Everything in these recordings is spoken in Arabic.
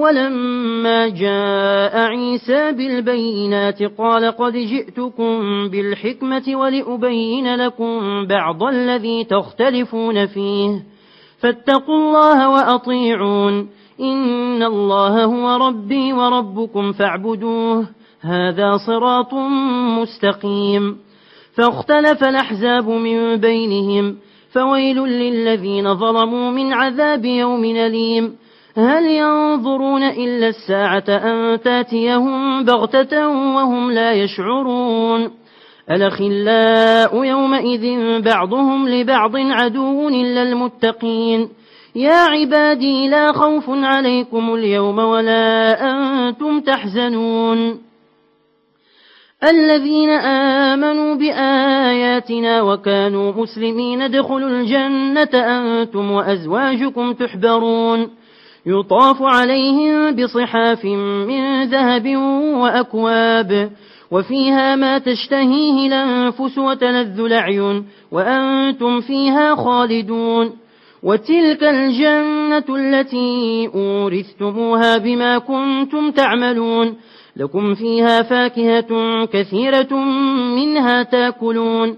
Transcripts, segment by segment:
ولما جاء عيسى بالبينات قال قد جئتكم بالحكمة ولأبين لكم بعض الذي تختلفون فيه. فاتقوا الله وأطيعون. إن الله هو ربي وربكم فاعبدوه. هذا صراط مستقيم. فاختلف الأحزاب من بينهم. فويل للذين ظلموا من عذاب يوم أليم. هل ينظرون إلا الساعة أن تأتيهم بغتة وهم لا يشعرون؟ الأخلاء يومئذ بعضهم لبعض عدو إلا المتقين. يا عبادي لا خوف عليكم اليوم ولا أنتم تحزنون. الذين آمنوا بآياتنا وكانوا مسلمين ادخلوا الجنة أنتم وأزواجكم تحبرون. يطاف عليهم بصحاف من ذهب وأكواب وفيها ما تشتهيه الأنفس وتلذ الأعين وأنتم فيها خالدون. وتلك الجنة التي أورثتموها بما كنتم تعملون لكم فيها فاكهة كثيرة منها تأكلون.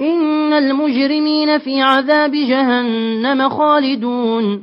إن المجرمين في عذاب جهنم خالدون.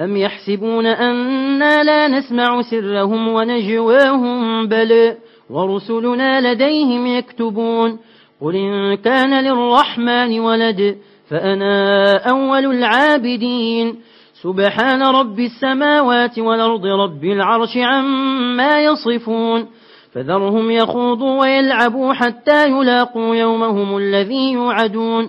أم يحسبون أنا لا نسمع سرهم ونجواهم؟ بل ورسلنا لديهم يكتبون. قل إن كان للرحمن ولد فأنا أول العابدين. سبحان رب السماوات والأرض رب العرش عما يصفون. فذرهم يخوضوا ويلعبوا حتى يلاقوا يومهم الذي يوعدون.